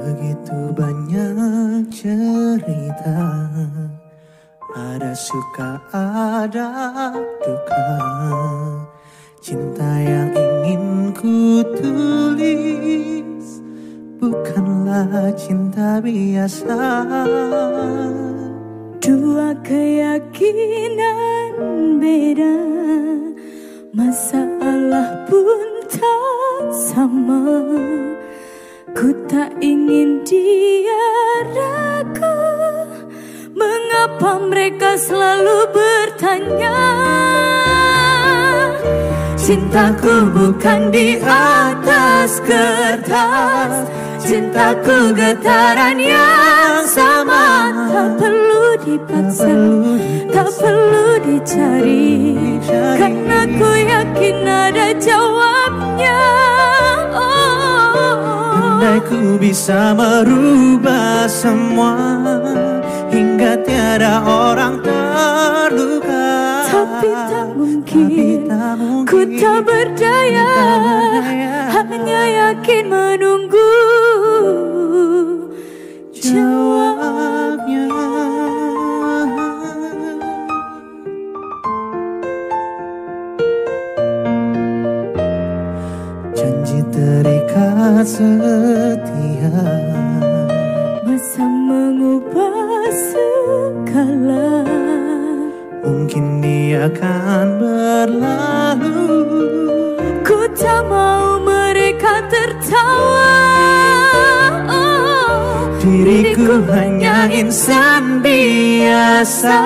Begitu banyak cerita Ada suka, ada duka. Cinta yang ingin ku tulis Bukanlah cinta biasa. Dua keyakinan beda Masalah pun tak sama Ku tak ingin dia ragu Mengapa mereka selalu bertanya? Cintaku bukan di atas kertas. Cintaku getaran yang sama. Tak perlu dipaksa Tak perlu dicari. Karena ku yakin ada jawabnya. Andai ku bisa merubah semua Hingga tiada orang terluka Tapi tak mungkin, Tapi tak mungkin Ku tak berdaya, tak berdaya. Hanya yakin menunggu setia Masa mengubah segala. Mungkin dia akan berlalu. Ku tak mau mereka tertawa. Oh, Diriku hanya insan biasa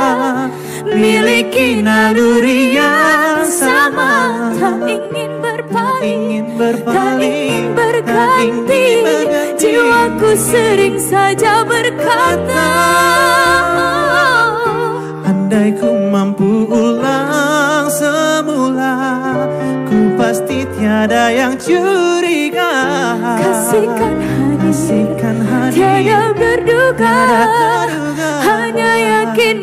Miliki naluri yang sama. Tak ingin berpaling. Ingin Tak ingin berganti. Jiwaku sering saja berkata Andai ku mampu ulang semula Ku pasti tiada yang curiga. Kasihkan hati. Kasihkan hati. Tiada berduga terduga. Hanya yakin